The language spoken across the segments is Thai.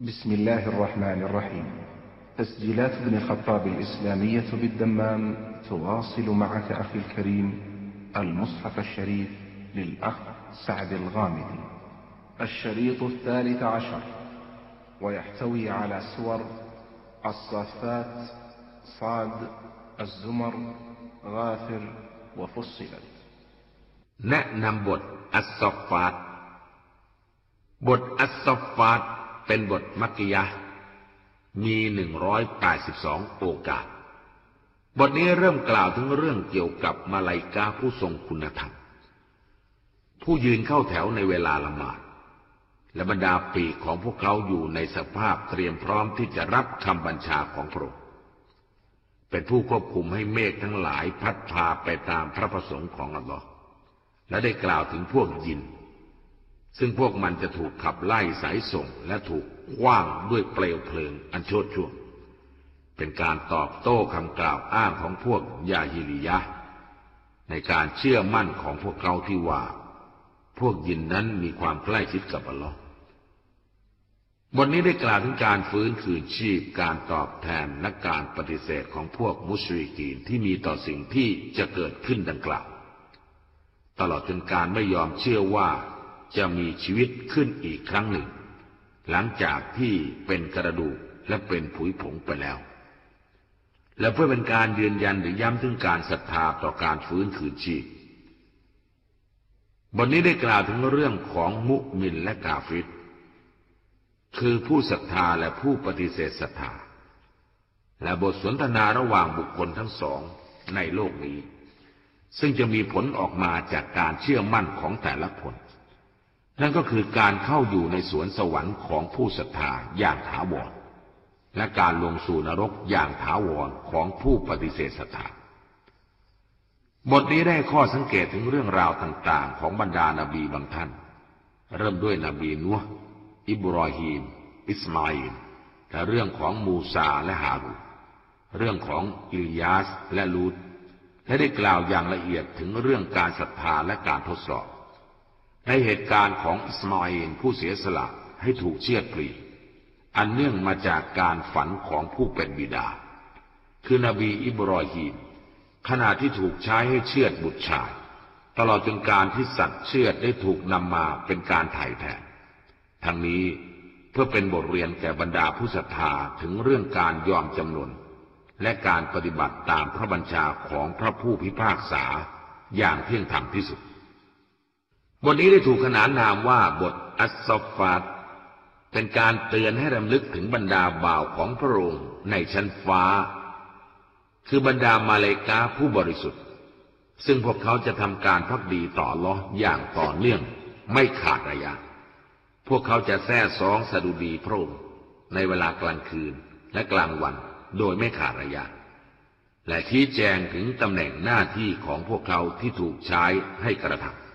بسم الله الرحمن الرحيم تسجيلات ابن الخطاب الإسلامية بالدمام تواصل معك أخي الكريم المصحف الشريف للأخ سعد الغامدي الشريط الثالث عشر ويحتوي على سور الصافات صاد الزمر غافر وفصلت แนะนำบทอัสซอฟฟาตบทอัสซอฟฟาต เป็นบทมักกิยะมีหนึ่งร้อยแปดสิบสองโอกาส บทนี้เริ่มกล่าวถึงเรื่องเกี่ยวกับมาลายกาผู้ทรงคุณธรรม ผู้ยืนเข้าแถวในเวลาละหมาดและบรรดาปีกของพวกเขาอยู่ในสภาพเตรียมพร้อมที่จะรับคำบัญชาของพระองค์เป็นผู้ควบคุมให้เมฆทั้งหลายพัดพาไปตามพระประสงค์ของอัลลอฮ์และได้กล่าวถึงพวกยิน ซึ่งพวกมันจะถูกขับไล่สายส่งและถูกคว้างด้วยเปลวเพลิงอันโชดช่วง เป็นการตอบโต้คำกล่าวอ้างของพวกยาฮิริยะ ในการเชื่อมั่นของพวกเขาที่ว่า พวกยินนั้นมีความใกล้ชิดกับอัลลอฮ์บทนี้ได้กล่าวถึงการฟื้นคืนชีพการตอบแทนและการปฏิเสธของพวกมุชริกีนที่มีต่อสิ่งที่จะเกิดขึ้นดังกล่าว ตลอดจนการไม่ยอมเชื่อว่า จะมีชีวิตขึ้นอีกครั้งหนึ่ง หลังจากที่เป็นกระดูกและเป็นผุยผงไปแล้ว และเพื่อเป็นการยืนยันหรือย้ำถึงการศรัทธาต่อการฟื้นคืนชีพบทนี้ได้กล่าวถึงเรื่องของมุมินและกาฟิรคือผู้ศรัทธาและผู้ปฏิเสธศรัทธา และบทสนทนาระหว่างบุคคลทั้งสองในโลกนี้ ซึ่งจะมีผลออกมาจากการเชื่อมั่นของแต่ละคน นั่นก็คือการเข้าอยู่ในสวนสวรรค์ของผู้ศรัทธาอย่างถาวร และการลงสู่นรกอย่างถาวรของผู้ปฏิเสธศรัทธาบทนี้ได้ข้อสังเกตถึงเรื่องราวต่างๆ ของบรรดานาบีบางท่าน เริ่มด้วยนบีนัวอิบรอฮีม อิสมาอิลและเรื่องของมูซาและฮารูเรื่องของอิลยาสและลูตและได้กล่าวอย่างละเอียดถึงเรื่องการศรัทธาและการทดสอบ ในเหตุการณ์ของอิสมาอิลผู้เสียสละให้ถูกเชือดปลีอันเนื่องมาจากการฝันของผู้เป็นบิดา คือนบีอิบรอฮีมขณะที่ถูกใช้ให้เชือดบุตรชาย ตลอดจนการที่สัตว์เชือดได้ถูกนำมาเป็นการไถ่แทนทั้งนี้เพื่อเป็นบทเรียนแก่บรรดาผู้ศรัทธาถึงเรื่องการยอมจำนนและการปฏิบัติตามพระบัญชาของพระผู้พิพากษาอย่างเที่ยงธรรมที่สุด บทนี้ได้ถูกขนานนามว่าบทอัสซฟาตเป็นการเตือนให้รำลึกถึงบรรดาบ่าวของพระองค์ในชั้นฟ้า คือบรรดามาเลกาผู้บริสุทธิ์ ซึ่งพวกเขาจะทำการพักดีต่อลออย่างต่อเนื่อง ไม่ขาดระยะ พวกเขาจะแท้ซองสดุดีพระองค์ในเวลากลางคืนและกลางวันโดยไม่ขาดระยะ และชี้แจงถึงตำแหน่งหน้าที่ของพวกเขาที่ถูกใช้ให้กระทำ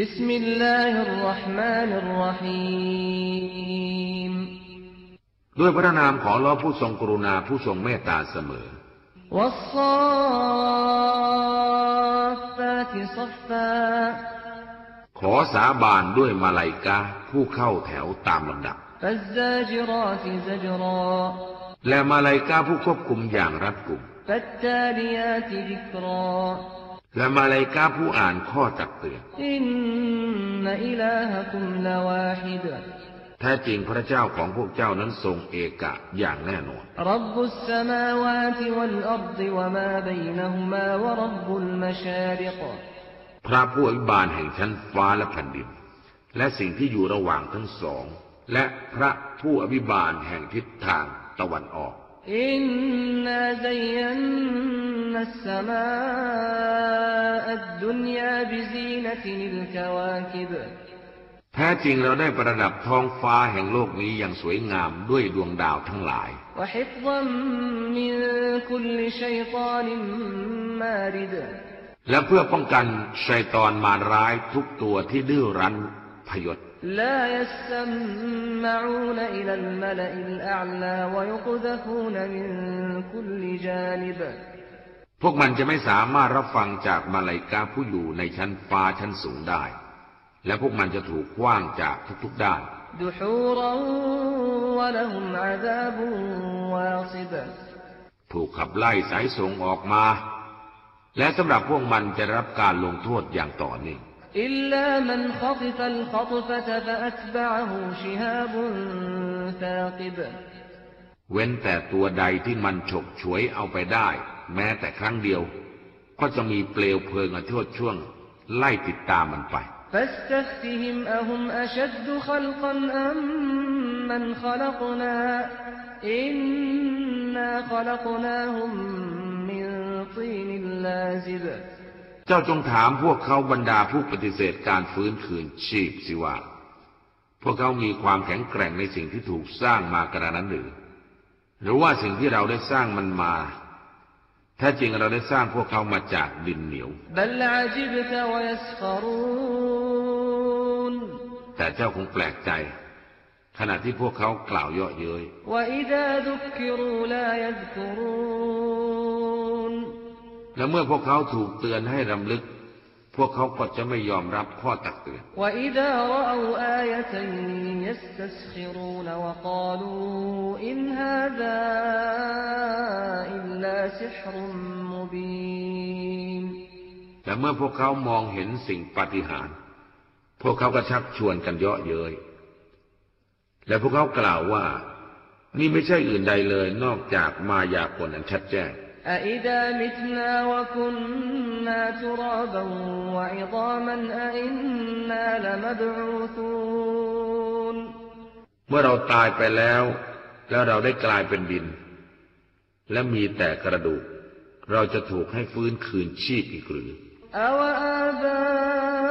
บิสมิลลาฮิรราะห์มานิรราะฮีมด้วยพระนามของลอผู้ทรงกรุณาผู้ทรงเมตตาเสมอวัสซาฟาติซัฟฟาขอสาบานด้วยมาลายกาผู้เข้าแถวตามลำดับและมาลายกาผู้ควบคุมอย่างรัดกุม และมาลายกาผู้อ่านข้อจักเตือนแท้จริงพระเจ้าของพวกเจ้านั้นทรงเอกะอย่างแน่นอนรับบุสมาวาติวัลอัรฎวะมาบัยนะฮุมาวะรับบุลมชาริกพระผู้อภิบาลแห่งชั้นฟ้าและแผ่นดิน และสิ่งที่อยู่ระหว่างทั้งสอง และพระผู้อภิบาลแห่งทิศทางตะวันออก อินนาซัยนนัสมาอัดดุนยาบิซีนตินิลกวาคิบแท้จริงเราได้ประดับท้องฟ้าแห่งโลกนี้อย่างสวยงามด้วยดวงดาวทั้งหลาย และเพื่อป้องกันชัยตอนมารร้ายทุกตัวที่ดื้อรั้นพยศ พวกมันจะไม่สามารถรับฟังจากมาลายกาผู้อยู่ในชั้นฟ้าชั้นสูงได้ และพวกมันจะถูกคว้างจากทุกๆด้าน دحورا ولهم عذاب واصب ถูกขับไล่สายส่งออกมา และสำหรับพวกมันจะรับการลงโทษอย่างต่อเนื่อง إلا من خطف الخطفة فأتبعه شهاب ثاقب เว้นแต่ตัวใดที่มันฉกฉวยเอาไปได้ แม้แต่ครั้งเดียว ก็จะมีเปลวเพลิงอโทษช่วง ไล่ติดตามมันไป فاستفتهم أهم أشد خلقا أم من خلقنا إنا خلقناهم من طين لازب เจ้าจงถามพวกเขาบรรดาผู้ปฏิเสธการฟื้นคืนชีพสิว่า พวกเขามีความแข็งแกร่งในสิ่งที่ถูกสร้างมากระนั้นหรือ หรือว่าสิ่งที่เราได้สร้างมันมาถ้าจริงเราได้สร้างพวกเขามาจากดินเหนียว แต่เจ้าคงแปลกใจ ขณะที่พวกเขากล่าวเยาะเย้ย และเมื่อพวกเขาถูกเตือนให้รำลึก พวกเขาก็จะไม่ยอมรับข้อตักเตือนและเมื่อพวกเขามองเห็นสิ่งปาฏิหาริ์พวกเขาก็ชักชวนกันเยาะเย้ยและพวกเขากล่าวว่า นี่ไม่ใช่อื่นใดเลยนอกจากมายากลอันชัดแจ้ง أإذا متنا وكنا ترابا وعظاما أإنا لمبعوثون เมื่อเราตายไปแล้ว แล้วเราได้กลายเป็นดิน และมีแต่กระดูก เราจะถูกให้ฟื้นคืนชีพอีกหรือ أوآباؤنا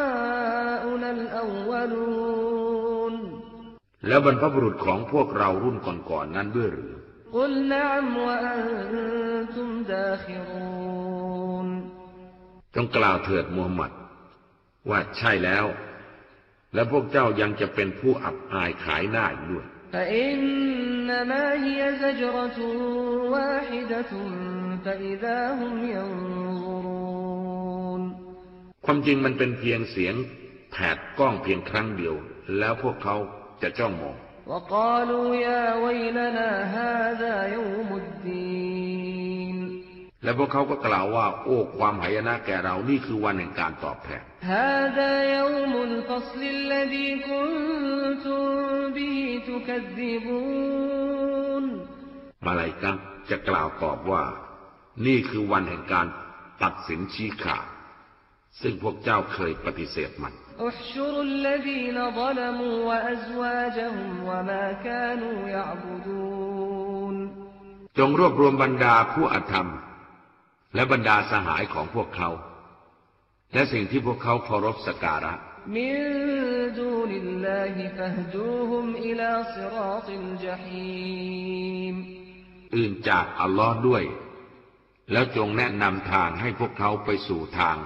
الأولون แล้วบรรพบุรุษของพวกเรารุ่นก่อนๆนั้นด้วยหรือ จงกล่าวเถิดมูฮัมหมัด ว่าใช่แล้ว และพวกเจ้ายังจะเป็นผู้อับอายขายหน้าอยู่ด้วยความจริงมันเป็นเพียงเสียงแผดกล้องเพียงครั้งเดียว แล้วพวกเขาจะจ้องมอง และพวกเขาก็กล่าวว่า โอ้ความหายนะแก่เรานี่คือวันแห่งการตอบแทนมาลายกังจะกล่าวตอบว่า นี่คือวันแห่งการตัดสินชี้ขาดซึ่งพวกเจ้าเคยปฏิเสธมัน احشروا الذين ظلموا وأزواجهم وما كانوا يعبدون จงรวบรวมบรรดาผู้อธรรม และบรรดาสหายของพวกเขา และสิ่งที่พวกเขาเคารพสกการะ من دون الله فاهدوهم إلى صراط الجحيم อื่นจากอัลลอฮ์ด้วย แล้วจงแนะนำทางให้พวกเขาไปสู่ทาง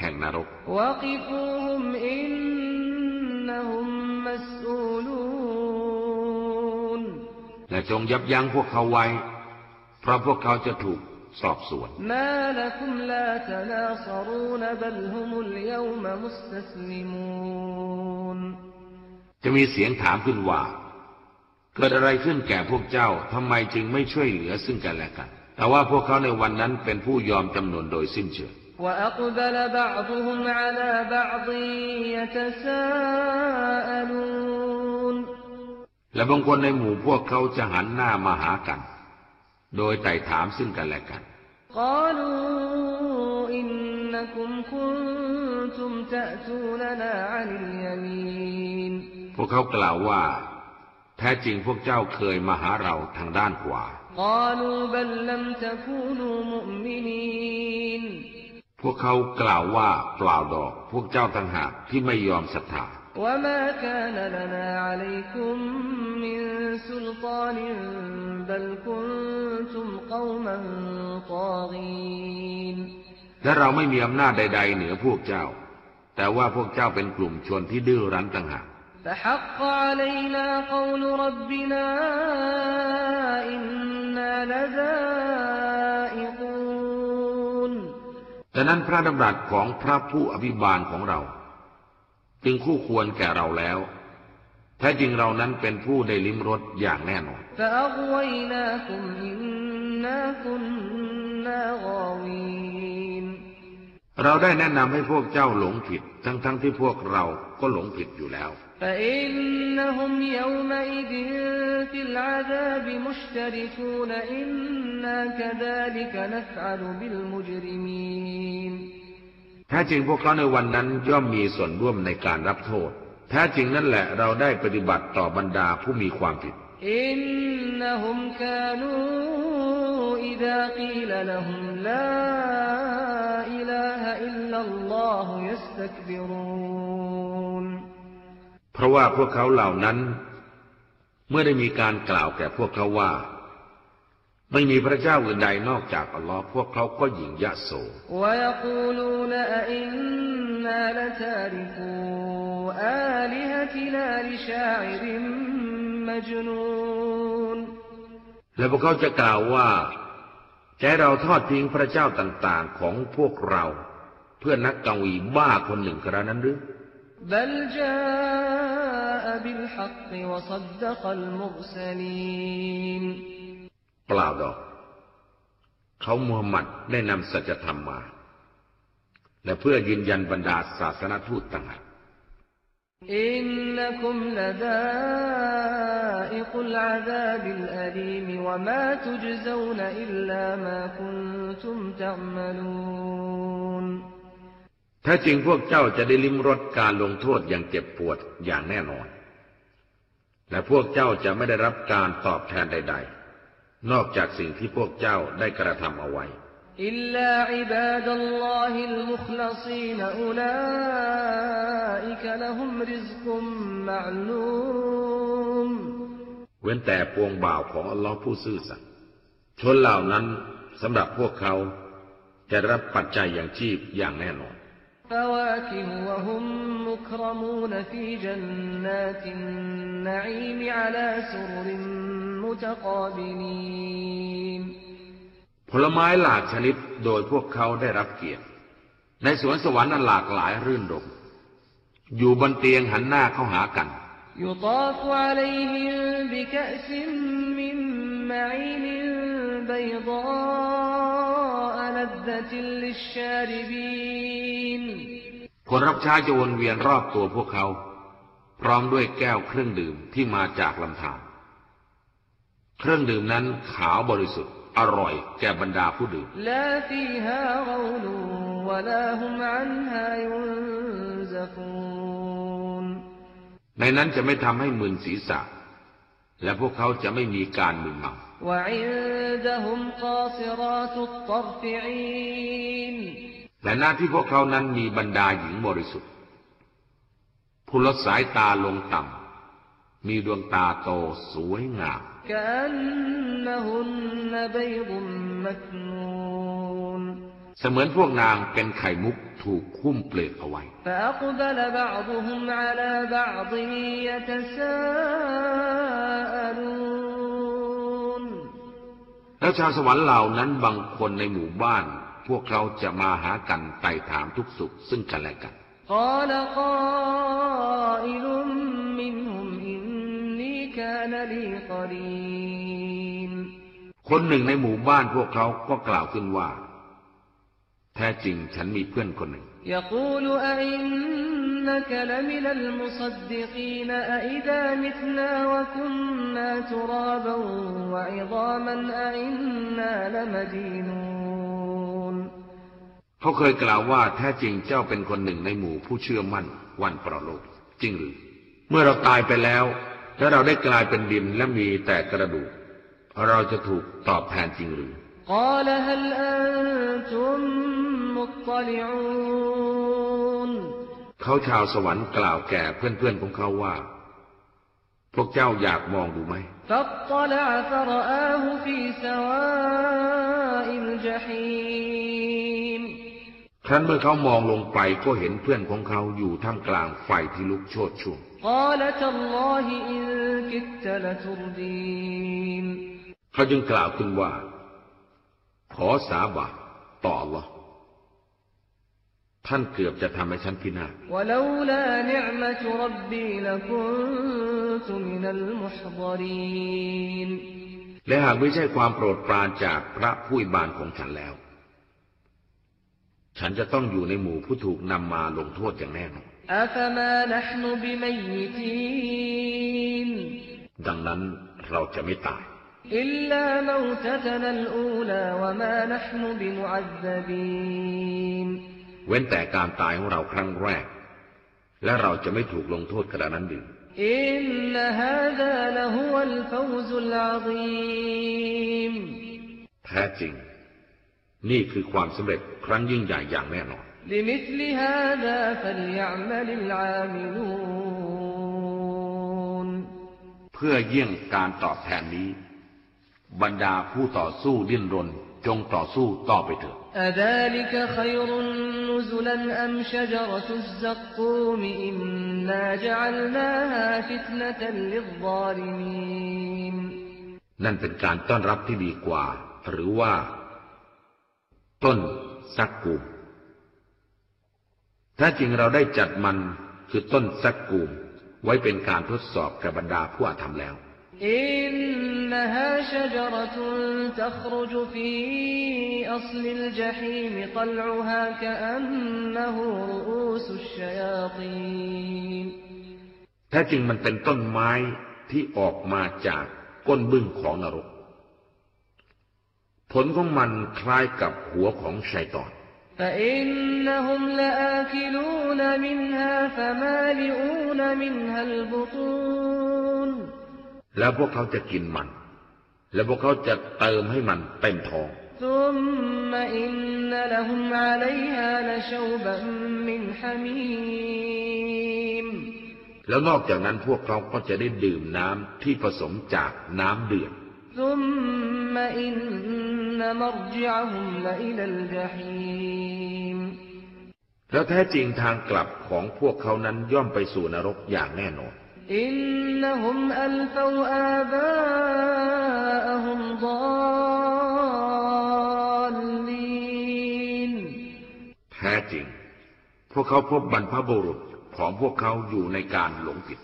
แห่งนรกและจงยับยั้งพวกเขาไว้ เพราะพวกเขาจะถูกสอบสวนจะมีเสียงถามขึ้นว่า เกิดอะไรขึ้นแก่พวกเจ้าทำไมจึงไม่ช่วยเหลือซึ่งกันและกัน แต่ว่าพวกเขาในวันนั้นเป็นผู้ยอมจำนวนโดยสิ้นเชิง وأقبل بعضهم على بعض يتساءلون และบางคนในหมู่พวกเขาจะหันหน้ามาหากัน โดยไต่ถามซึ่งกันและกัน قالوا إنكم كنتم تأتوننا عن اليمين พวกเขากล่าวว่า แท้จริงพวกเจ้าเคยมาหาเราทางด้านขวา قالوا بل لم تكونوا مؤمنين พวกเขากล่าวว่าเปล่าดอก พวกเจ้าต่างหากที่ไม่ยอมศรัทธา وما كان لنا عليكم من سلطان بل كنتم قوما طاغين และเราไม่มีอำนาจใด ๆ เหนือพวกเจ้า แต่ว่าพวกเจ้าเป็นกลุ่มชนที่ดื้อรั้นต่างหาก فحق علينا قول ربنا إنا لذائقون ดังนั้นพระดำรัสของพระผู้อภิบาลของเรา จึงคู่ควรแก่เราแล้ว แท้จริงเรานั้นเป็นผู้ได้ลิ้มรสอย่างแน่นอนเราได้แนะนำให้พวกเจ้าหลงผิด ทั้งๆทที่พวกเราก็หลงผิดอยู่แล้ว فإنهم يومئذ في العذاب مشتركون إنا كذلك نفعل بالمجرمين แท้จริงพวกเขาในวันนั้นย่อมมีส่วนร่วมในการรับโทษ แท้จริงนั่นแหละเราได้ปฏิบัติต่อบรรดาผู้มีความผิด إنهم كانوا إذا قيل لهم لا إله إلا الله يستكبرون เพร ู พราะว่าพวกเขาเหล่านั้น เมื่อได้มีการกล่าวแก่พวกเขาว่า ไม่มีพระเจ้าอื่นใดนอกจากอัลลอฮ์พวกเขาก็หยิ่งยะโสและพวกเขาจะกล่าวว่าแกเราทอดทิ้งพระเจ้าต่างๆของพวกเรา เพื่อนักกังวีบ้าคนหนึ่งกระนั้นหรือ بالحق وصدق المرسلين เปล่าดอก เขามูฮัมหมัดได้นำสัจธรรมมา และเพื่อยืนยันบรรดาศาสนทูตต่างหาก إنكم لذائق العذاب الأليم وما تجزون إلا ما كنتم تعملون แท้จริงพวกเจ้าจะได้ลิ้มรสการลงโทษอย่างเจ็บปวดอย่างแน่นอน และพวกเจ้าจะไม่ได้รับการตอบแทนใด ๆ นอกจากสิ่งที่พวกเจ้าได้กระทำเอาไว้ إلا عباد الله المخلصين أولئك لهم رزق معلوم เว้นแต่ปวงบ่าวของอัลลอฮ์ผู้ซื่อสัตย์ชนเหล่านั้นสำหรับพวกเขาจะรับปัจจัยอย่างชีพอย่างแน่นอน فواكه وهم مكرمون في جنات النعيم على سرر متقابلين ผลไม้หลากชนิดโดยพวกเขาได้รับเกียรติ ในสวนสวรรค์อันหลากหลายรื่นรมย์อยู่บนเตียงหันหน้าเข้าหากัน يطاف عليهم بكأس من معين بيضاء لذة للشاربين คนรับใช้จะวนเวียนรอบตัวพวกเขา พร้อมด้วยแก้วเครื่องดื่มที่มาจากลำธารเครื่องดื่มนั้นขาวบริสุทธิ์ อร่อยแก่บรรดาผู้ดื่ม ในนั้นจะไม่ทำให้มึนศีรษะ และพวกเขาจะไม่มีการมึนเมา และหน้าที่พวกเขานั้นมีบรรดาหญิงบริสุทธิ์ ผู้ลดสายตาลงต่ำ มีดวงตาโตสวยงาม เสมือนพวกนางเป็นไข่มุกถูกคุ้มเปลือกเอาไว้ และชาวสวรรค์เหล่านั้นบางคนในหมู่บ้าน พวกเขาจะมาหากันไต่ถามทุกสุขซึ่งกันและกันคนหนึ่งในหมู่บ้านพวกเขาก็กล่าวขึ้นว่า แท้จริงฉันมีเพื่อนคนหนึ่ง يقول أئنك لمن المصدقين أئذا متنا وكنا ترابا وعظاما أئنا لمدينون เขาเคยกล่าวว่าแท้จริงเจ้าเป็นคนหนึ่งในหมู่ผู้เชื่อมั่นวันปรโลกจริงหรือ เมื่อเราตายไปแล้ว และเราได้กลายเป็นดินและมีแต่กระดูก เราจะถูกตอบแทนจริงหรือ قال هل أنتم مطلعون เขาชาวสวรรค์กล่าวแก่เพื่อนๆของเขาว่า พวกเจ้าอยากมองดูไหม فاطلع فرآه في سواء الجحيم ครั้นเมื่อเขามองลงไปก็เห็นเพื่อนของเขาอยู่ท่ามกลางไฟที่ลุกโชนช่วง قال تالله إن كدت لتردين เขาจึงกล่าวขึ้นว่า ขอสาบานต่อ Allah ท่านเกือบจะทำให้ฉันพินาศและหากไม่ใช่ความโปรดปรานจากพระผู้บานของฉันแล้ว ฉันจะต้องอยู่ในหมู่ผู้ถูกนำมาลงโทษอย่างแน่นอนดังนั้นเราจะไม่ตาย إلا موتتنا الأولى وما نحن بمعذبين เว้นแต่การตายของเราครั้งแรก และเราจะไม่ถูกลงโทษขณะนั้นหรือ إن هذا لهو الفوز العظيم แท้จริง นี่คือความสำเร็จครั้งยิ่งใหญ่อย่างแน่นอน لمثل هذا فليعمل العاملون เพื่อเยี่ยงการตอบแทนนี้ บรรดาผู้ต่อสู้ดิ้นรนจงต่อสู้ต่อไปเถิดนั่นเป็นการต้อนรับที่ดีกว่า หรือว่า ต้นซักกูมถ้าจริงเราได้จัดมันคือต้นซักกูมไว้เป็นการทดสอบกับบรรดาผู้อาธรรมแล้ว إنها شجرة تخرج في أصل الجحيم طلعها كأنه رؤوس الشياطين แท้จริงมันเป็นต้นไม้ที่ออกมาจากก้นบึ้งของนรก ผลของมันคล้ายกับหัวของชัยตอน فإنهم لآكلون منها فمالئون منها البطون แล้วพวกเขาจะกินมัน แล้วพวกเขาจะเติมให้มันเต็มท้องแล้วนอกจากนั้นพวกเขาก็จะได้ดื่มน้ำที่ผสมจากน้ำเดือดแล้วแท้จริงทางกลับของพวกเขานั้นย่อมไปสู่นรกอย่างแน่นอน อินนะฮุมอัลฟาวอาบาอะแท้จริง พวกเขาพบบรรพบุรุษของพวกเขาอยู่ในการหลงผิด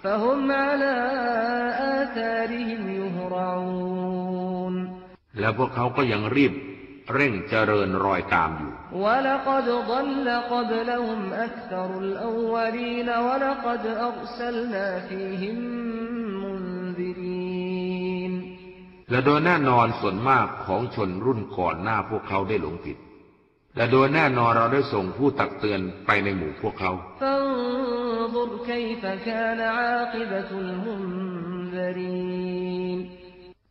และพวกเขาก็ยังรีบ เร่งเจริญรอยตามอยู่ ولقد ضل قبلهم أكثر الأولين ولقد أرسلنا فيهم منذرين และโดยแน่นอนส่วนมากของชนรุ่นก่อนหน้าพวกเขาได้หลงผิด และโดยแน่นอนเราได้ส่งผู้ตักเตือนไปในหมู่พวกเขา فانظر كيف كان عاقبة المنذرين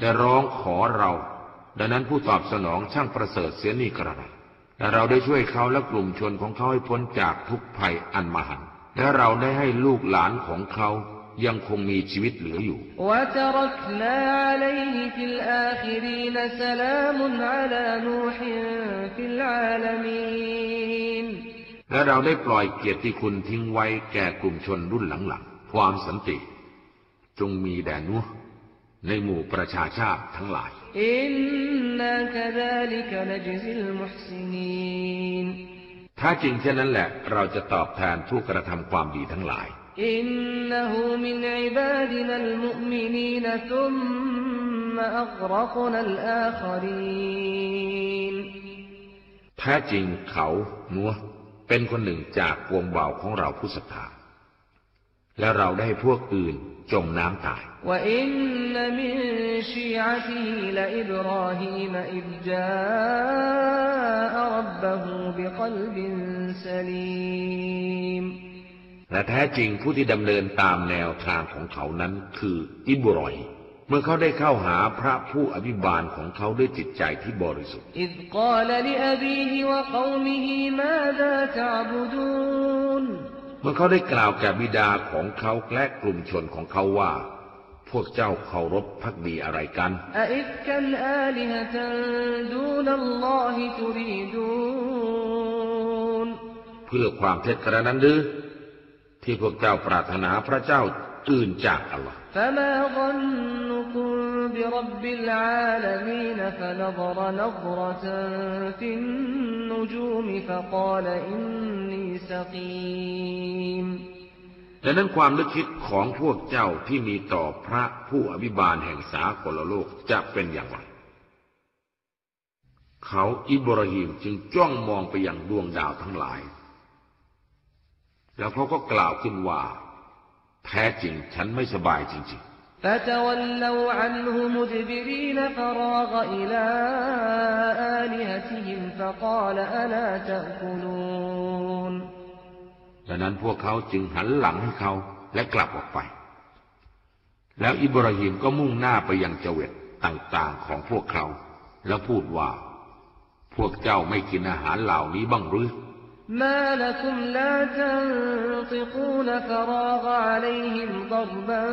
ได้ร้องขอเรา ดังนั้นผู้ตอบสนองช่างประเสริฐเสียนี่กระไรและเราได้ช่วยเขาและกลุ่มชนของเขาให้พ้นจากทุกภัยอันมหันและเราได้ให้ลูกหลานของเขายังคงมีชีวิตเหลืออยู่และเราได้ปล่อยเกียรติคุณทิ้งไว้แก่กลุ่มชนรุ่นหลังๆ ความสันติ จงมีแด่นุ่ ในหมู่ประชาชาติทั้งหลาย ถ้าจริงเช่นนั้นแหละ เราจะตอบแทนผู้กระทำความดีทั้งหลาย แท้จริงเขานัวเป็นคนหนึ่งจากกวงเบาของเราผู้ศรัทธา และเราได้พวกอื่นจมน้ำตาย และแท้จริงผู้ที่ดำเนินตามแนวทางของเขานั้นคืออิบรอยเมื่อเขาได้เข้าหาพระผู้อภิบาลของเขาด้วยจิตใจที่บริสุทธิ์ื่อเขาได้กล่าวแก่บิดาของเขาและกลุ่มชนของเขาว่า พวกเจ้าเคารพพักดีอะไรกันเพื่อความเท็จกระนั้นหรือที่พวกเจ้าปรารถนาพระเจ้า อื่นจากอัลลอฮ์ดังนั้นความนึกคิดของพวกเจ้าที่มีต่อพระผู้อภิบาลแห่งสากลโลกจะเป็นอย่างไรเขาอิบราฮิมจึงจ้องมองไปยังดวงดาวทั้งหลาย แล้วเขาก็กล่าวขึ้นว่า แท้จริงฉันไม่สบายจริง فتولوا عنه مدبرين فراغ إلى آلهتهم فقال ألا تأكلون ๆ ดังนั้นพวกเขาจึงหันหลังให้เขาและกลับออกไป แล้วอิบราฮิมก็มุ่งหน้าไปยังเจเวตต่างๆของพวกเขา แล้วพูดว่า พวกเจ้าไม่กินอาหารเหล่านี้บ้างหรือ ما لكم لا تنطقون فراغ عليهم ضربا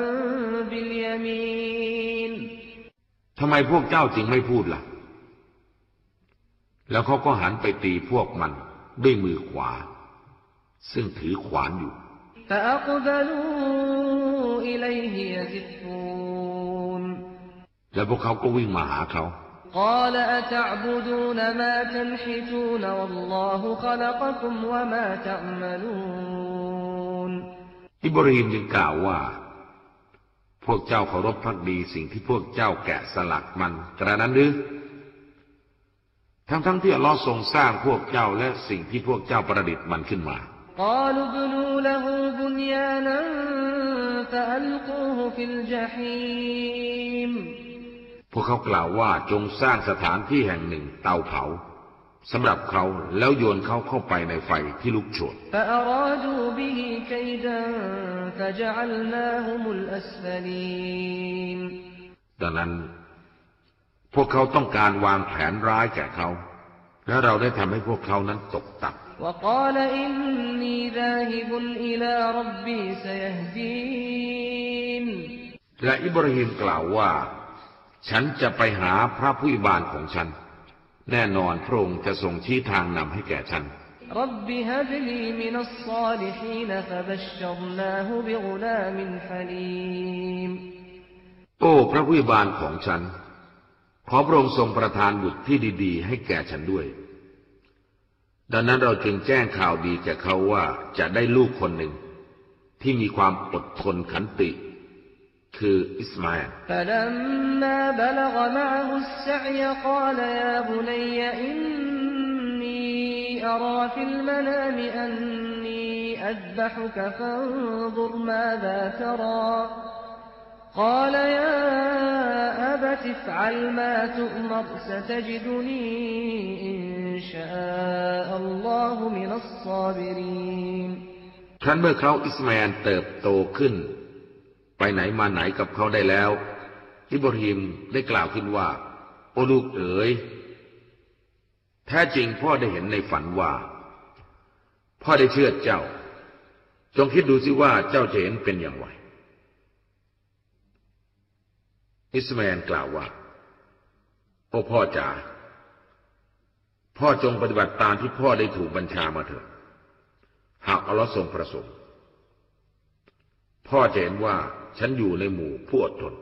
باليمين ทำไมพวกเจ้าจึงไม่พูดล่ะ แล้วเขาก็หันไปตีพวกมันด้วยมือขวา ซึ่งถือขวานอยู่ فأقبلوا إليه يزفون แล้วพวกเขาก็วิ่งมาหาเขา قال أتعبدون ما تنحتون والله خلقكم وما تعملون อิบราฮิมจึงกล่าวว่า พวกเจ้าเคารพพักดีสิ่งที่พวกเจ้าแกะสลักมันกระนั้นหรือ ทั้งๆที่อัลลอฮ์ทรงสร้างพวกเจ้าและสิ่งที่พวกเจ้าประดิษฐ์มันขึ้นมา قالوا ابنوا له بنيانا فألقوه في الجحيم พวกเขากล่าวว่าจงสร้างสถานที่แห่งหนึ่งเตาเผาสำหรับเขาแล้วโยนเขาเข้าไปในไฟที่ลุกโชนดังนั้น พวกเขาต้องการวางแผนร้ายแก่เขา และเราได้ทำให้พวกเขานั้นตกต่ำและอิบราฮิมกล่าวว่า ฉันจะไปหาพระผู้บานของฉัน แน่นอนพระองค์จะทรงชี้ทางนำให้แก่ฉัน โอ้พระผู้บานของฉัน ขอพระองค์ทรงประทานบุตรที่ดี ๆ ให้แก่ฉันด้วย ดังนั้นเราจึงแจ้งข่าวดีแก่เขาว่าจะได้ลูกคนหนึ่ง ที่มีความอดทนขันติ คืออิสมาอิล فلما بلغ معه السعي قال يا بني إني أرى في المنام أني أذبحك فانظر ماذا ترى قال يا أبت افعل ما تؤمر ستجدني إن شاء الله من الصابرين ครั้นเมื่อเขาอิสมาอิลเติบโตขึ้น ไปไหนมาไหนกับเขาได้แล้ว อิบราฮิมได้กล่าวขึ้นว่า โอ้ลูกเอ๋ยแท้จริงพ่อได้เห็นในฝันว่า พ่อได้เชื่อเจ้า จงคิดดูสิว่าเจ้าจะเห็นเป็นอย่างไรอิสมาอิลกล่าวว่า โอ้พ่อจ๋าพ่อจงปฏิบัติตามที่พ่อได้ถูกบัญชามาเถิดหากอัลลอฮ์ทรงประสงค์ พ่อจะเห็นว่าฉันอยู่ในหมู่ผู้อดทน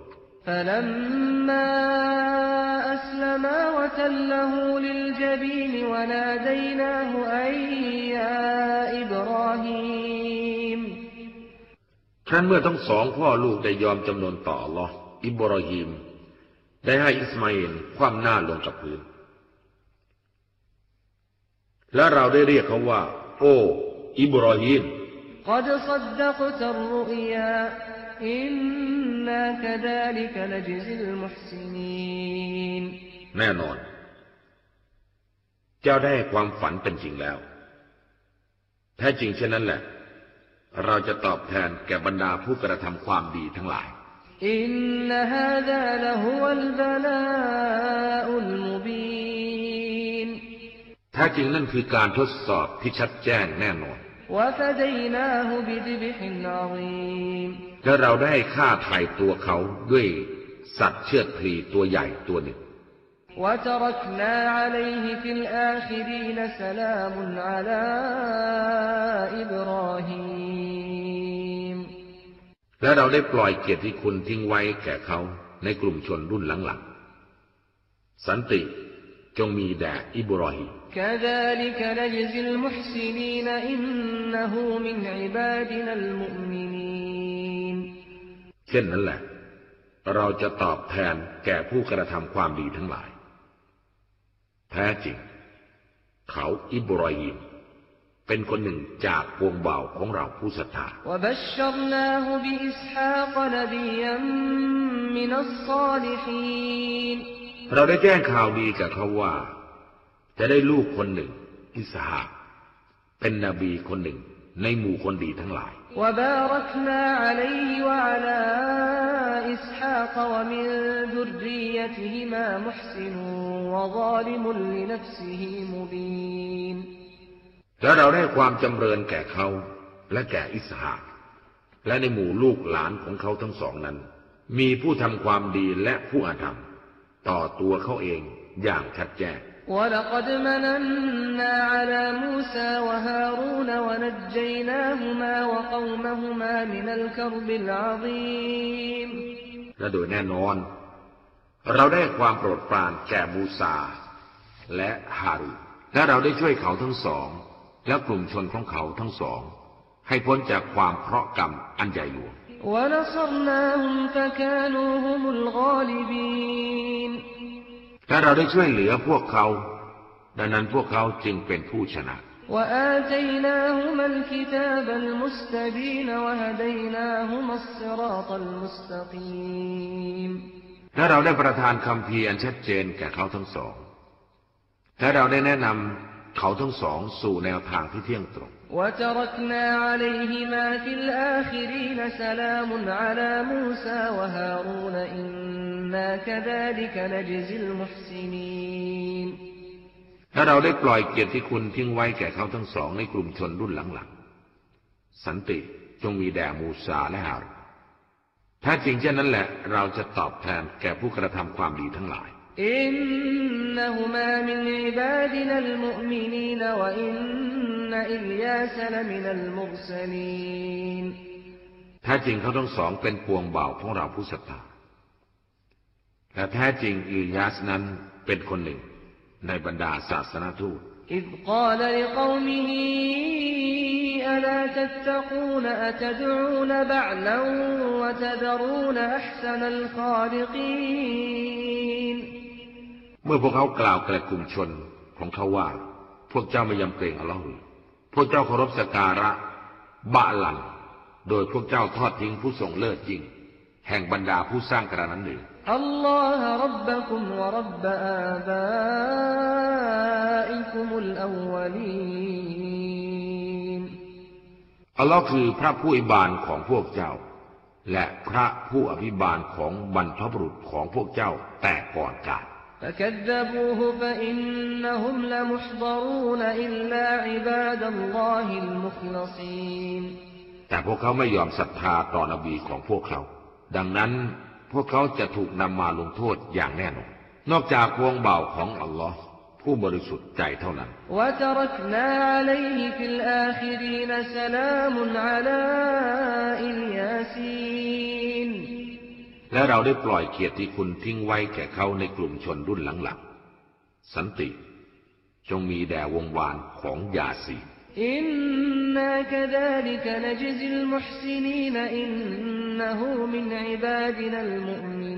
ท่านเมื่อทั้งสองพ่อลูกได้ยอมจำนนต่อหรออิบราฮิม ได้ให้อิสมาเอลคว่ำหน้าลงกับพื้น และเราได้เรียกเขาว่า โอ้ อิบราฮิม قد صدقت الرؤيا إنا كذلك نجزي المحسنين แน่นอน เจ้าได้ให้ความฝันเป็นจริงแล้ว แท้จริงเช่นนั้นแหละ เราจะตอบแทนแก่บรรดาผู้กระทำความดีทั้งหลาย إن هذا لهو البلاء المبين แท้จริงนั่นคือการทดสอบที่ชัดแจ้งแน่นอน وفديناه بذبح عظيم และเราได้ฆ่าไถ่ตัวเขาด้วยสัตว์เชือดพลีตัวใหญ่ตัวหนึ่ง وتركنا عليه في الآخرين سلام على إبراهيم และเราได้ปล่อยเกียรติคุณทิ้งไว้แก่เขาในกลุ่มชนรุ่นหลังๆ สันติจงมีแด่อิบรอฮีม كذلك نجزي المحسنين إنه من عبادنا المؤمنين เช่นนั้นแหละ เราจะตอบแทนแก่ผู้กระทำความดีทั้งหลาย แท้จริง เขาอิบรอฮีมเป็นคนหนึ่งจากพวงเบาของเราผู้ศรัทธา وبشرناه بإسحاق نبيا من الصالحين เราได้แจ้งข่าวดีกับเขาว่า จะได้ลูกคนหนึ่ง อิสหากเป็นนบีคนหนึ่ง ในหมู่คนดีทั้งหลาย وباركنا عليه وعلى إسحاق ومن ذريتهما محسن وظالم لنفسه مبين และเราได้ความจำเริญแก่เขาและแก่อิสหากและในหมู่ลูกหลานของเขาทั้งสองนั้น มีผู้ทำความดีและผู้อาธรรม ต่อตัวเขาเองอย่างชัดแจ้ง ولقد مننا على موسى وهارون ونجيناهما وقومهما من الكرب العظيم และโดยแน่นอน เราได้ความโปรดปรานแก่มูซา และฮารุนและเราได้ช่วยเขาทั้งสอง และกลุ่มชนของเขาทั้งสอง ให้พ้นจากความเคราะห์กรรมอันใหญ่หลวง และเราได้ช่วยเหลือพวกเขา ดังนั้นพวกเขาจึงเป็นผู้ชนะและเราได้ประทานคำเพียรชัดเจนแก่เขาทั้งสอง และเราได้แนะนำเขาทั้งสองสู่แนวทางที่เที่ยงตรง وتركنا عليهما في الآخرين سلام على موسى وهارون إنا كذلك نجزي المحسنين และเราได้ปล่อยเกียรติคุณทิ้งไว้แก่เขาทั้งสองในกลุ่มชนรุ่นหลังๆ สันติจงมีแด่มูซาและฮารุนถ้าจริงเช่นนั้นแหละ เราจะตอบแทนแก่ผู้กระทำความดีทั้งหลาย إنهما من عبادنا المؤمنين وإن إلياس لمن المرسلين แท้จริงเขาทั้งสองเป็นปวงเบาของเราผู้ศรัทธา และแท้จริงอิลยาสนั้นเป็นคนหนึ่งในบรรดาศาสนทูต إذ قال لقومه ألا تتقون أتدعون بعلا وتذرون أحسن الخالقين เมื่อพวกเขากล่าวแก่กลุ่มชนของเขาว่า พวกเจ้าไม่ยำเกรงอัลลอฮ์พวกเจ้าเคารพสการะบะหลันโดยพวกเจ้าทอดทิ้งผู้ทรงเลิศจริง แห่งบรรดาผู้สร้างกระนั้นหนึ่งอัลลอฮ์รับบักุมวรับบอาบาอิคุมุลอวลีนอัลลอฮ์คือพระผู้อิบานของพวกเจ้า และพระผู้อภิบาลของบรรพบุรุษของพวกเจ้าแต่ก่อนกาล فكذبوه فإنهم لمحضرون إلا عباد الله المخلصين แต่พวกเขาไม่ยอมศรัทธาต่อนบีของพวกเขา ดังนั้นพวกเขาจะถูกนำมาลงโทษอย่างแน่นอน นอกจากพวงเบาของอัลลอฮ์ผู้บริสุทธิ์ใจเท่านั้น وتركنا عليه في และเราได้ปล่อยเกียรติคุณทิ้งไว้แก่เขาในกลุ่มชนรุ่นหลังๆ สันติ จงมีแด่วงวานของยาสีอินนาคดาลิกนจซิลมุหซินีนอินนหูมินอิบาดินัลมุอมิ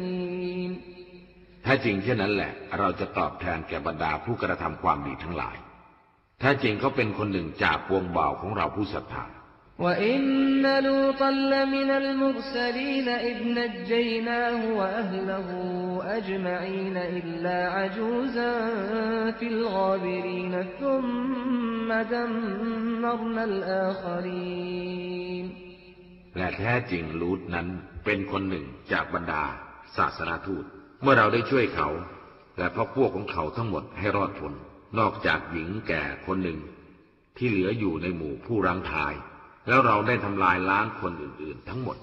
นถ้าจริงเช่นนั้นแหละ เราจะตอบแทนแก่บรรดาผู้กระทำความดีทั้งหลาย ถ้าจริงเขาเป็นคนหนึ่งจากวงเบาของเราผู้ศรัทธา وإن لوطا لمن المرسلين إذ نجيناه وأهله أجمعين إلا عجوزا في الغابرين ثم دمرنا الآخرين และแท้จริงลูตนั้นเป็นคนหนึ่งจากบรรดาศาสนาทูต เมื่อเราได้ช่วยเขา และพรรคพวกของเขาทั้งหมดให้รอดพ้นนอกจากหญิงแก่คนหนึ่ง ที่เหลืออยู่ในหมู่ผู้รังทาย แล้วเราได้ทำลายล้างคนอื่น ๆ ทั้งหมด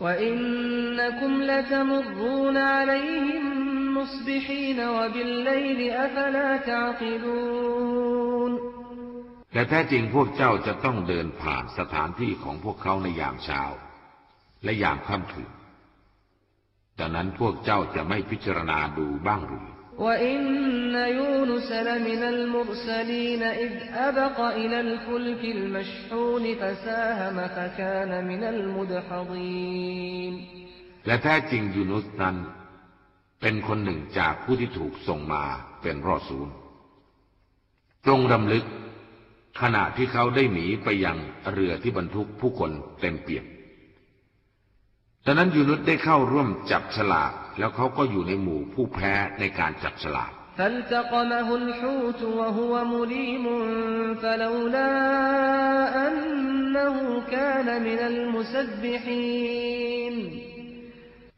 แต่แท้จริงพวกเจ้าจะต้องเดินผ่านสถานที่ของพวกเขาในยามเช้า และยามค่ำคืนดังนั้นพวกเจ้าจะไม่พิจารณาดูบ้างหรือ وإن يونس لمن المرسلين إذ أبق إلى الفلك المشحون فساهم فكان من المدحضين และแท้จริงยูนุสนั้น เป็นคนหนึ่งจากผู้ที่ถูกส่งมาเป็นรอดศูนย์จงรำลึก ขณะที่เขาได้หนีไปยังเรือที่บรรทุกผู้คนเต็มเปี่ยม ดังนั้นยูนุสได้เข้าร่วมจับฉลากแล้วเขาก็อยู่ในหมู่ผู้แพ้ในการจับฉลาก فالتقمه الحوت وهو مليم فلولا أنه كان من المسبحين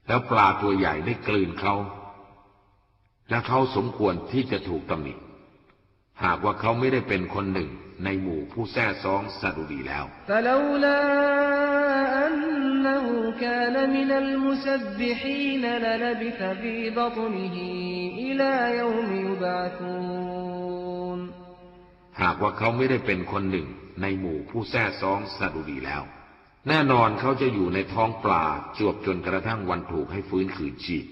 แล้วปลาตัวใหญ่ได้กลืนเขา และเขาสมควรที่จะถูกตำหนิ หากว่าเขาไม่ได้เป็นคนหนึ่งในหมู่ผู้แท้ซองสดุดีแล้ว فلولا أنه كان من المسبحين للبث في بطنه إلى يوم يبعثون หากว่าเขาไม่ได้เป็นคนหนึ่งในหมู่ผู้แท้ซองสดุดีแล้ว แน่นอนเขาจะอยู่ในท้องปลาจวบจนกระทั่งวันถูกให้ฟื้นคืนชีพ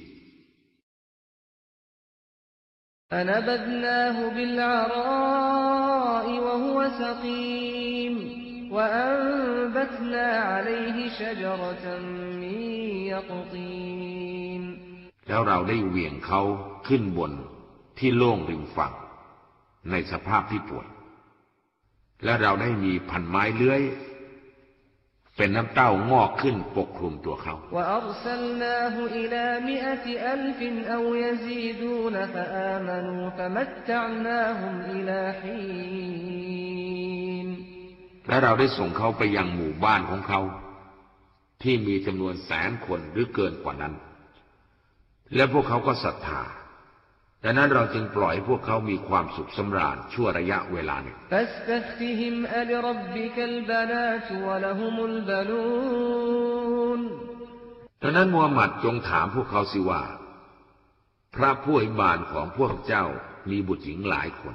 فنبذناه بالعراء وهو سقيم وأنبتنا عليه شجرة من يقطين แล้วเราได้เหวี่ยงเขาขึ้นบนที่โล่งริมฝั่ง ในสภาพที่ป่วย และเราได้มีพันไม้เลื้อย เป็นน้ำเต้างอกขึ้นปกคลุมตัวเขา وأرسلناه إلى مائة และเราได้ส่งเขาไปยังหมู่บ้านของเขา ที่มีจำนวนแสนคนหรือเกินกว่านั้น และพวกเขาก็ศรัทธาดังนั้นเราจึงปล่อยพวกเขามีความสุขสำราญชั่วระยะเวลาหนึ่งดังนั้นมูฮัมหมัดจงถามพวกเขาสิว่า พระผู้อภิบาลของพวกเจ้ามีบุตรหญิงหลายคน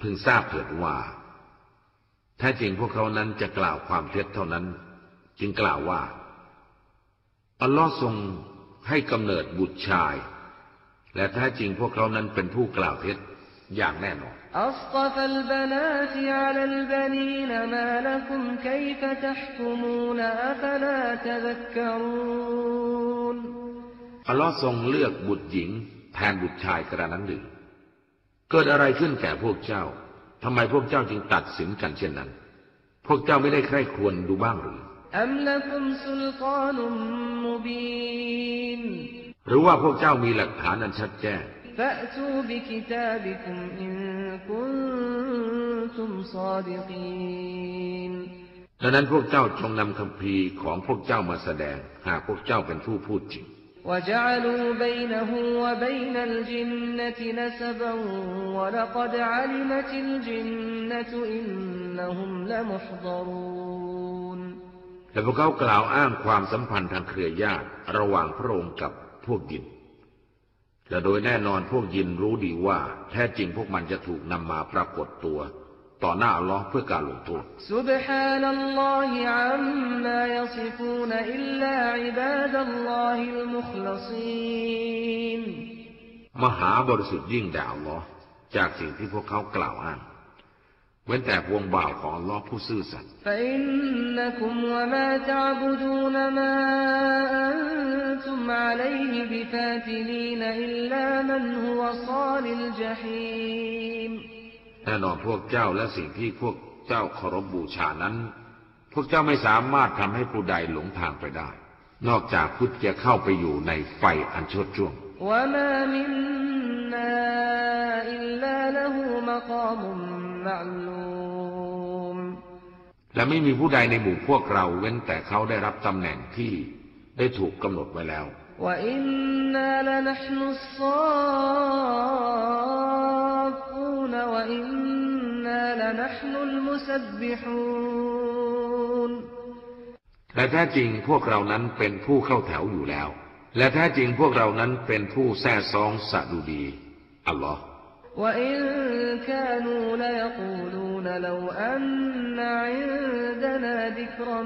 พึงทราบเถิดว่า ถ้าจริงพวกเขานั้นจะกล่าวความเท็จเท่านั้น จึงกล่าวว่า อัลลอฮ์ทรงให้กำเนิดบุตรชาย และถ้าจริงพวกเขานั้นเป็นผู้กล่าวเท็จอย่างแน่นอนอัลลอฮ์ทรงเลือกบุตรหญิง แทนบุตรชายกระนั้นหนึ่ง เกิดอะไรขึ้นแก่พวกเจ้า ทำไมพวกเจ้าจึงตัดสินกันเช่นนั้น พวกเจ้าไม่ได้ใคร่ควรดูบ้างหรือ หรือว่าพวกเจ้ามีหลักฐานอันชัดแจ้ง ดังนั้นพวกเจ้าจงนำคำพีของพวกเจ้ามาแสดง หากพวกเจ้าเป็นผู้พูดจริง وجعلوا بينه وبين الجنة نسبا ولقد علمت الجنة إنهم لمحضرون และพวกเขากล่าวอ้างความสัมพันธ์ทางเครือญาติระหว่างพระองค์กับพวกยิน และโดยแน่นอนพวกยินรู้ดีว่า แท้จริงพวกมันจะถูกนำมาปรากฏตัว ต่อหน้าอัลลอฮ์เพื่อการลงโทษสุบฮานัลลอฮิอัมมายซิฟูนอิลลาอิบาดัลลมหาบริสุทธิ์ยิ่งแด่อัลลอฮ์จากสิ่งที่พวกเขากล่าวอ้างเว้นแต่วงบ่าวของอัลลอฮ์ผู้ซื่อสัตย์อิลลามันฮุวซาลิลจฮีม น่นอนพวกเจ้าและสิ่งที่พวกเจ้าเคารพบูชานั้น พวกเจ้าไม่สามารถทำให้ผู้ใดหลงทางไปได้ นอกจากผู้จะเข้าไปอยู่ในไฟอันโชดช่วง وما منا إلا له مقام معلوم และไม่มีผู้ใดในหมู่พวกเราเว้นแต่เขาได้รับตำแหน่งที่ได้ถูกกำหนดไว้แล้ว وإنا لنحن الصافون وإنا لنحن المسبحون และแท้จริงพวกเรานั้นเป็นผู้เข้าแถวอยู่แล้ว และแท้จริงพวกเรานั้นเป็นผู้แท้ซองสะดุดี อัลลอฮ์ وإن كانوا ليقولون لو أن عندنا ذكرا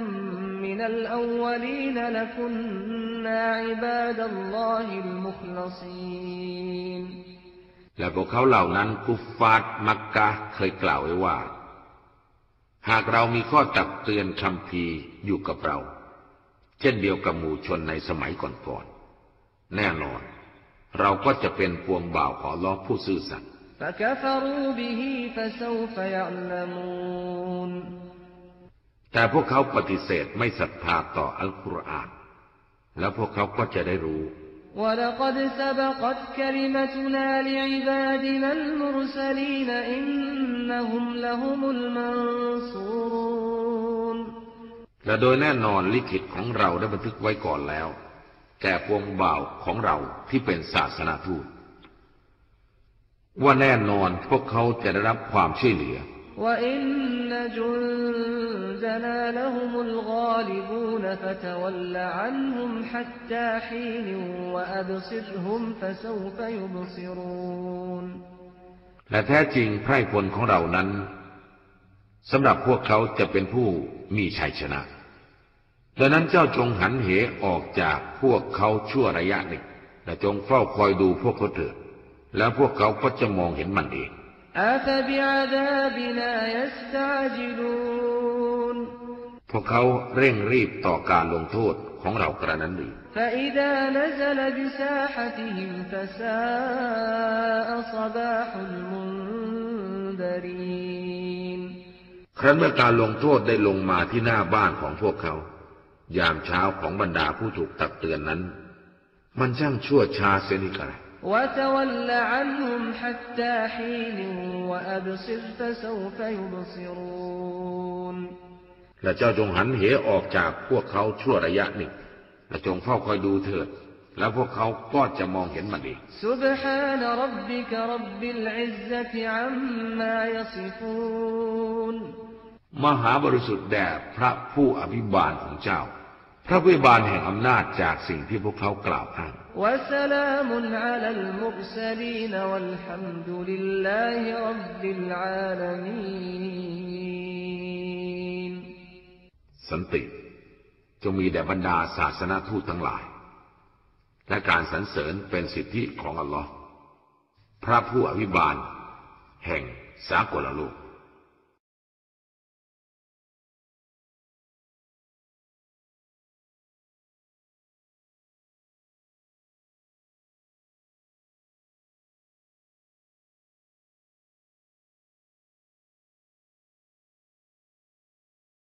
من الأولين لكنا عباد الله المخلصين และพวกเขาเหล่านั้นกุฟฟาตมักกะเคยกล่าวไว้ว่า หากเรามีข้อตักเตือนคำพีอยู่กับเรา เช่นเดียวกับหมู่ชนในสมัยก่อนๆแน่นอน เราก็จะเป็นพวงบ่าวขอล้อผู้ซื่อสัตย์แต่พวกเขาปฏิเสธไม่ศรัทธาต่ออัลกุรอาน แล้วพวกเขาก็จะได้รู้ ولقد سبقت كلمتنا لعبادنا المرسلين إنهم لهم المنصورون และโดยแน่นอนลิขิตของเราได้บันทึกไว้ก่อนแล้ว แก่พวงบ่าวของเราที่เป็นศาสนาทูต ว่าแน่นอนพวกเขาจะได้รับความช่วยเหลือ وإن جندنا لهم الغالبون فتول عنهم حتى حين وأبصرهم فسوف يبصرون และแท้จริงไพร่พลของเรานั้นสำหรับพวกเขาจะเป็นผู้มีชัยชนะ ดังนั้นเจ้าจงหันเหออกจากพวกเขาชั่วระยะหนึ่ง และจงเฝ้าคอยดูพวกเขาเถิด แล้วพวกเขาก็จะมองเห็นมันเอง أفبعذابنا يستعجلون พวกเขาเร่งรีบต่อการลงโทษของเรากระนั้นหรือครั้นเมื่อการลงโทษได้ลงมาที่หน้าบ้านของพวกเขา ยามเช้าของบรรดาผู้ถูกตักเตือนนั้น มันช่างชั่วช้าเสียนิกระ وتول عنهم حتى حين وأبصر فسوف يبصرون และเจ้าจงหันเหออกจากพวกเขาชั่วระยะหนึ่ง และจงเฝ้าคอยดูเถิด แล้วพวกเขาก็จะมองเห็นมันเอง سبحان ربك رب العزة عما يصفون มหาบริสุทธิ์แด่พระผู้อภิบาลของเจ้า พระวิบาลแห่งอำนาจจากสิ่งที่พวกเขากล่าวอ้างสันติจงมีแด่บรรดาศาสนาทูตทั้งหลาย และการสรรเสริญเป็นสิทธิของอัลลอฮ์พระผู้อภิบาล แห่งสากลโลก